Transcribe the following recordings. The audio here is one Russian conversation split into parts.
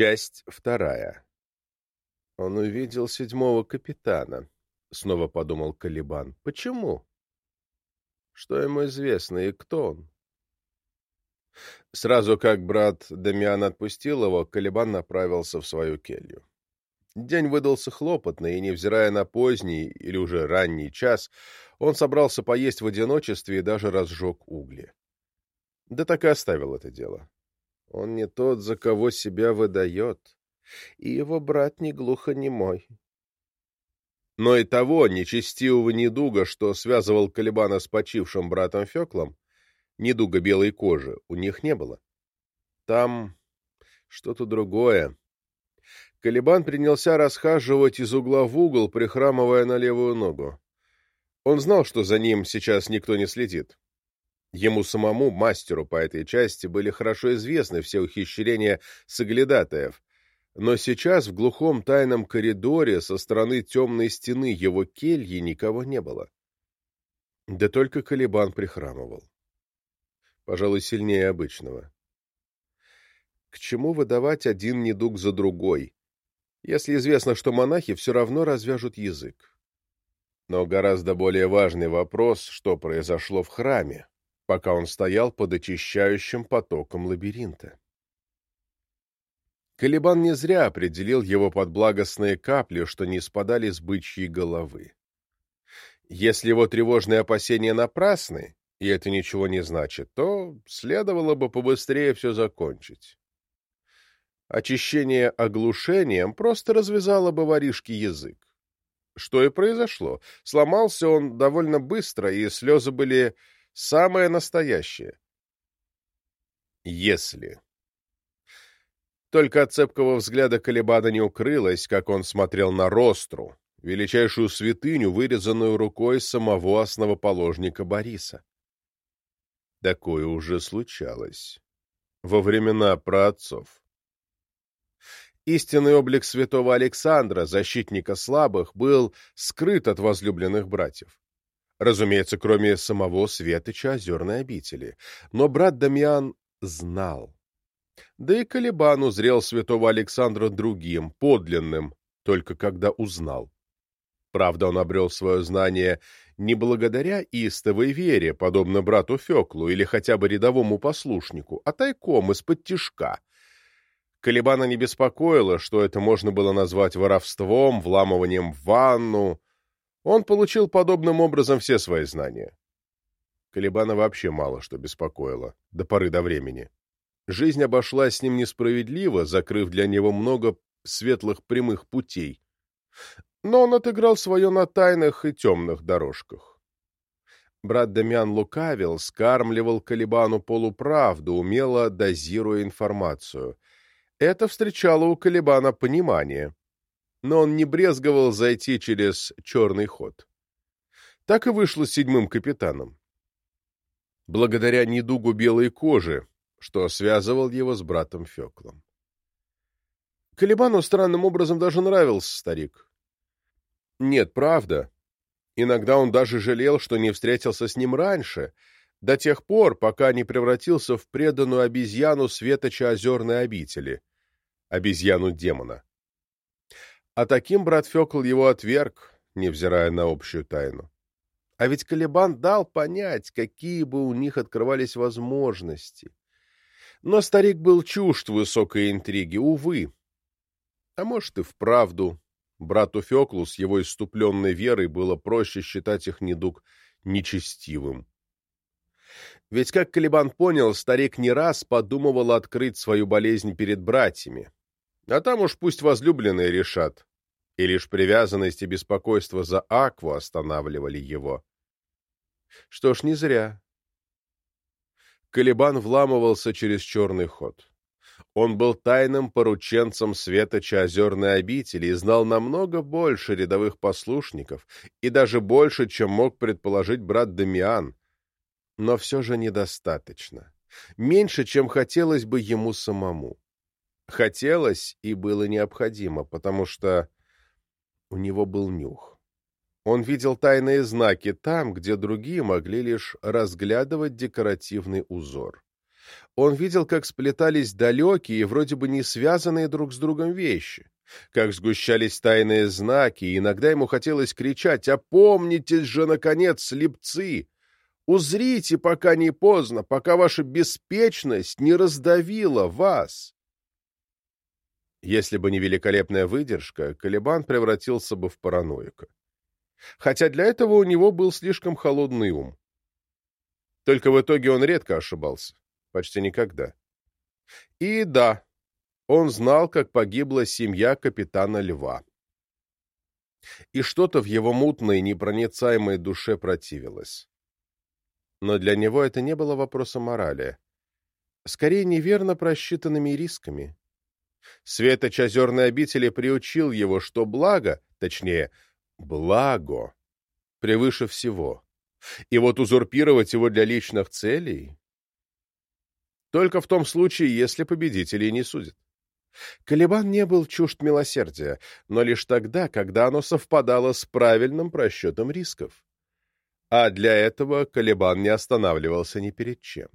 Часть вторая. Он увидел седьмого капитана, — снова подумал Калибан. Почему? Что ему известно и кто он? Сразу как брат Дамиан отпустил его, Калибан направился в свою келью. День выдался хлопотный, и, невзирая на поздний или уже ранний час, он собрался поесть в одиночестве и даже разжег угли. Да так и оставил это дело. Он не тот, за кого себя выдает, и его брат не глухонемой. Но и того нечестивого недуга, что связывал Калибана с почившим братом Феклом, недуга белой кожи, у них не было. Там что-то другое. Калибан принялся расхаживать из угла в угол, прихрамывая на левую ногу. Он знал, что за ним сейчас никто не следит. Ему самому, мастеру по этой части, были хорошо известны все ухищрения соглядатаев, но сейчас в глухом тайном коридоре со стороны темной стены его кельи никого не было. Да только Калибан прихрамывал. Пожалуй, сильнее обычного. К чему выдавать один недуг за другой, если известно, что монахи все равно развяжут язык? Но гораздо более важный вопрос, что произошло в храме, пока он стоял под очищающим потоком лабиринта. Калибан не зря определил его под благостные капли, что не спадали с бычьей головы. Если его тревожные опасения напрасны, и это ничего не значит, то следовало бы побыстрее все закончить. Очищение оглушением просто развязало бы воришке язык. Что и произошло. Сломался он довольно быстро, и слезы были Самое настоящее. Если. Только от цепкого взгляда Калибана не укрылось, как он смотрел на Ростру, величайшую святыню, вырезанную рукой самого основоположника Бориса. Такое уже случалось. Во времена праотцов. Истинный облик святого Александра, защитника слабых, был скрыт от возлюбленных братьев. Разумеется, кроме самого Светоча озерной обители. Но брат Дамьян знал. Да и Калибан узрел святого Александра другим, подлинным, только когда узнал. Правда, он обрел свое знание не благодаря истовой вере, подобно брату Феклу или хотя бы рядовому послушнику, а тайком, из-под тишка. Калибана не беспокоило, что это можно было назвать воровством, вламыванием в ванну, он получил подобным образом все свои знания. Калибана вообще мало что беспокоило, до поры до времени. Жизнь обошлась с ним несправедливо, закрыв для него много светлых прямых путей. Но он отыграл свое на тайных и темных дорожках. Брат Дамиан лукавил, скармливал Калибану полуправду, умело дозируя информацию. Это встречало у Калибана понимание но он не брезговал зайти через черный ход. Так и вышло с седьмым капитаном. Благодаря недугу белой кожи, что связывал его с братом Феклом. Калибану странным образом даже нравился старик. Нет, правда. Иногда он даже жалел, что не встретился с ним раньше, до тех пор, пока не превратился в преданную обезьяну светоча озерной обители, обезьяну-демона. А таким брат Фекл его отверг, невзирая на общую тайну. А ведь Калибан дал понять, какие бы у них открывались возможности. Но старик был чужд высокой интриги, увы. А может и вправду. Брату Феклу с его иступленной верой было проще считать их недуг нечестивым. Ведь, как Калибан понял, старик не раз подумывал открыть свою болезнь перед братьями, а там уж пусть возлюбленные решат. И лишь привязанность и беспокойство за Акву останавливали его. Что ж, не зря. Калибан вламывался через черный ход. Он был тайным порученцем Светоча озерной обители и знал намного больше рядовых послушников, и даже больше, чем мог предположить брат Дамиан. Но все же недостаточно. Меньше, чем хотелось бы ему самому. Хотелось и было необходимо, потому что у него был нюх. Он видел тайные знаки там, где другие могли лишь разглядывать декоративный узор. Он видел, как сплетались далекие и вроде бы не связанные друг с другом вещи, как сгущались тайные знаки, и иногда ему хотелось кричать «Опомнитесь же, наконец, слепцы! Узрите, пока не поздно, пока ваша беспечность не раздавила вас!» Если бы не великолепная выдержка, Калибан превратился бы в параноика. Хотя для этого у него был слишком холодный ум. Только в итоге он редко ошибался. Почти никогда. И да, он знал, как погибла семья капитана Льва. И что-то в его мутной, непроницаемой душе противилось. Но для него это не было вопросом морали. Скорее, неверно просчитанными рисками. Светоч озерной обители приучил его, что благо, точнее, благо, превыше всего. И вот узурпировать его для личных целей только в том случае, если победителей не судят. Калибан не был чужд милосердия, но лишь тогда, когда оно совпадало с правильным просчетом рисков. А для этого Калибан не останавливался ни перед чем.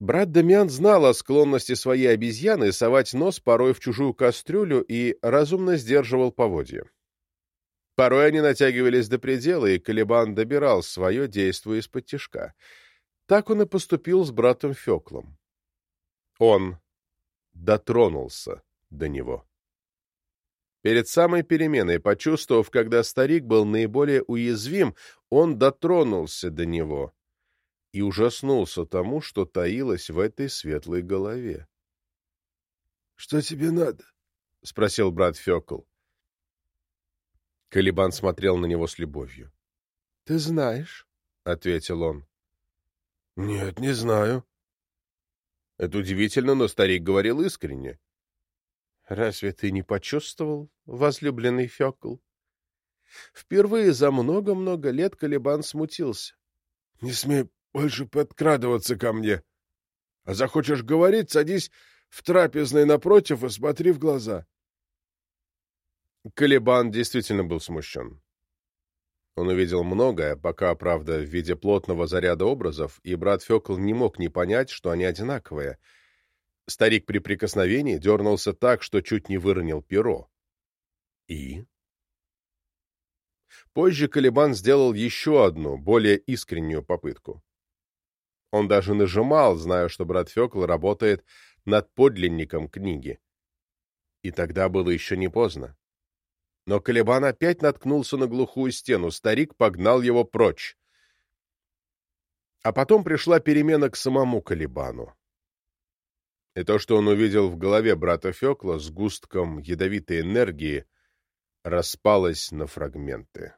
Брат Дамиан знал о склонности своей обезьяны совать нос порой в чужую кастрюлю и разумно сдерживал поводья. Порой они натягивались до предела, и Калибан добирал свое, действуя из-под тишка — так он и поступил с братом Феклом. Он дотронулся до него. Перед самой переменой, почувствовав, когда старик был наиболее уязвим, он дотронулся до него и ужаснулся тому, что таилось в этой светлой голове. — Что тебе надо? — спросил брат Фекл. Калибан смотрел на него с любовью. — Ты знаешь, — ответил он. «Нет, не знаю». Это удивительно, но старик говорил искренне. «Разве ты не почувствовал, возлюбленный Фёкл?» Впервые за много-много лет Калибан смутился. «Не смей больше подкрадываться ко мне. А захочешь говорить, садись в трапезной напротив и смотри в глаза». Калибан действительно был смущен. Он увидел многое, пока, правда, в виде плотного заряда образов, и брат Фёкл не мог не понять, что они одинаковые. Старик при прикосновении дернулся так, что чуть не выронил перо. И? Позже Калибан сделал еще одну, более искреннюю попытку. Он даже нажимал, зная, что брат Фёкл работает над подлинником книги. И тогда было еще не поздно. Но Калибан опять наткнулся на глухую стену, старик погнал его прочь. А потом пришла перемена к самому Калибану. И то, что он увидел в голове брата Фекла с густком ядовитой энергии, распалось на фрагменты.